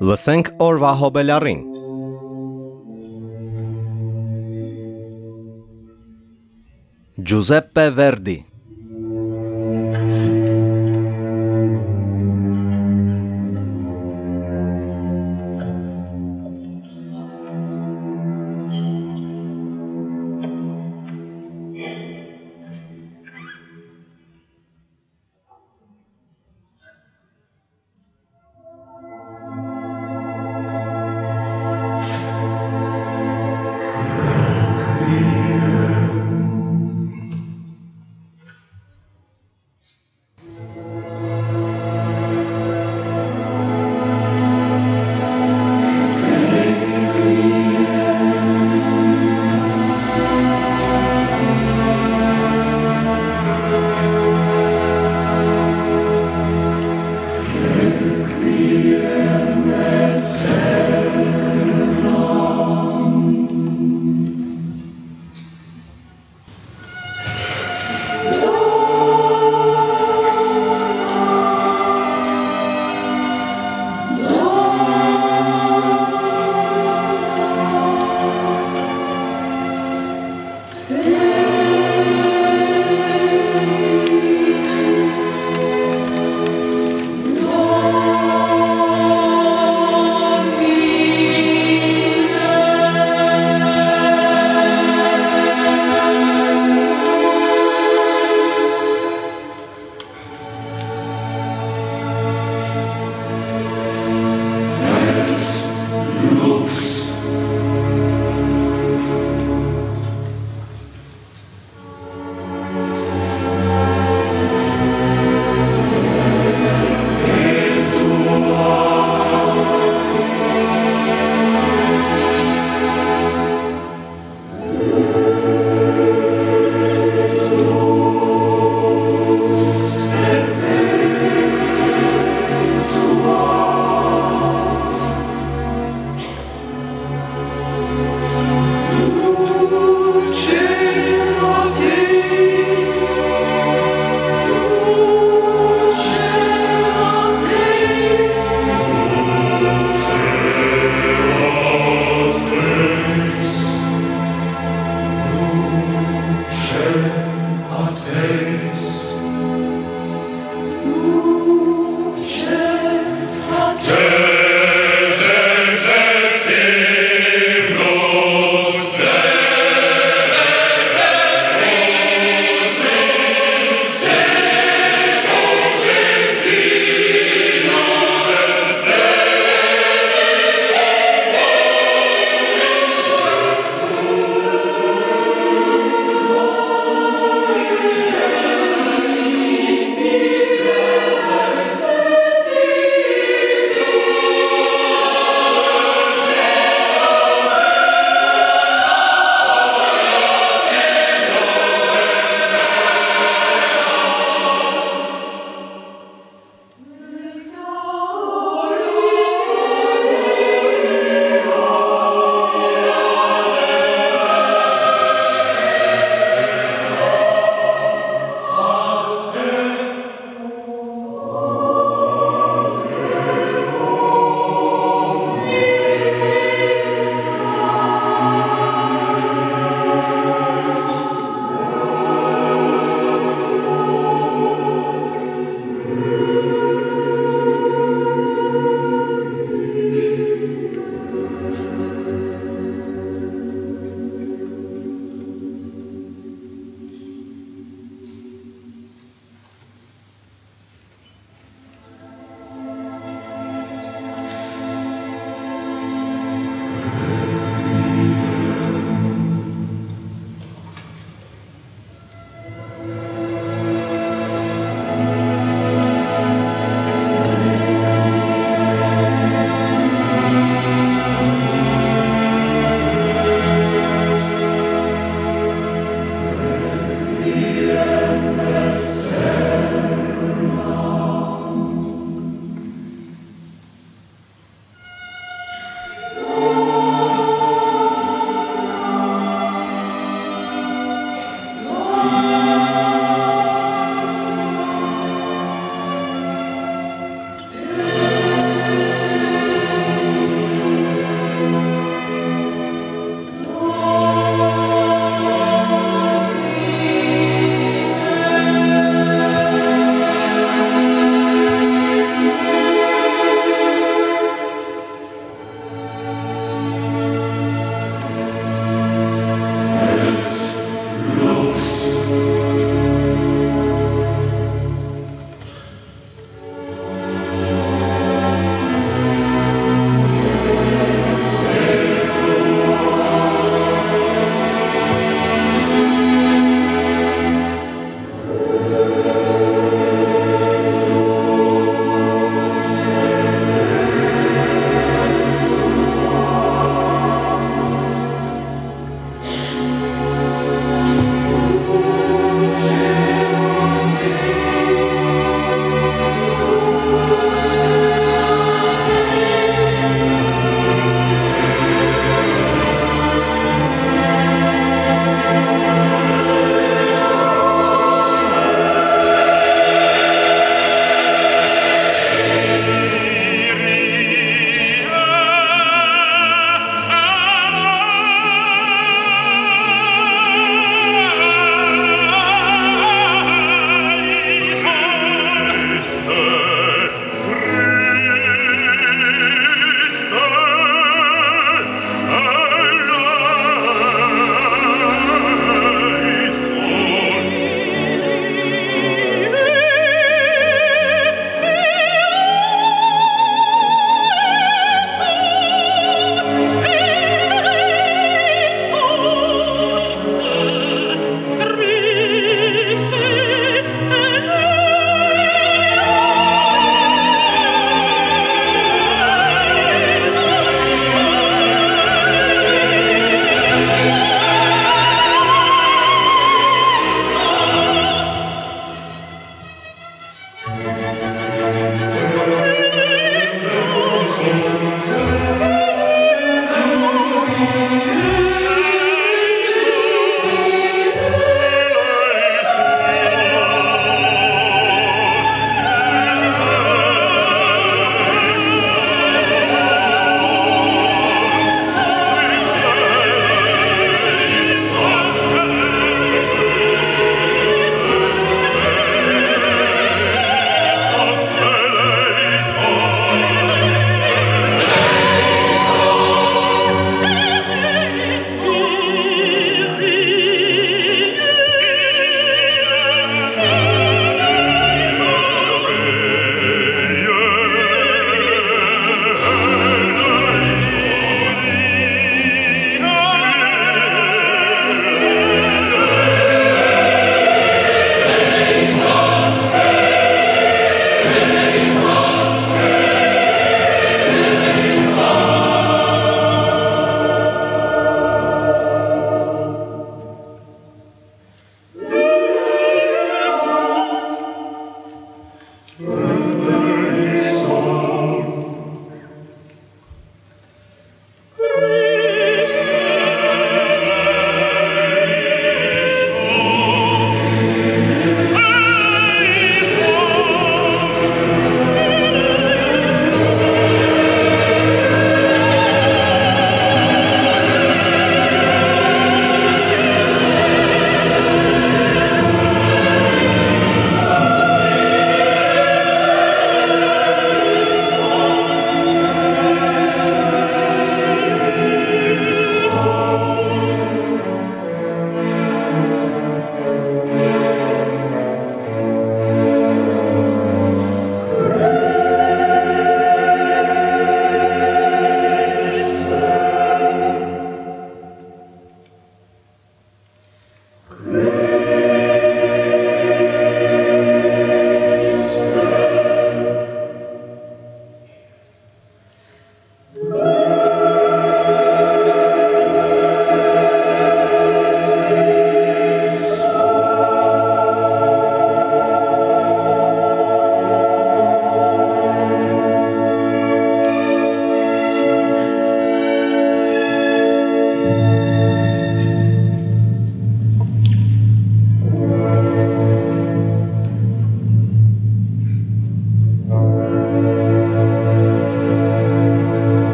Լսենք օրվա հոբելարին։ Giuseppe Verdi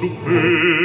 to pay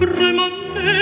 remember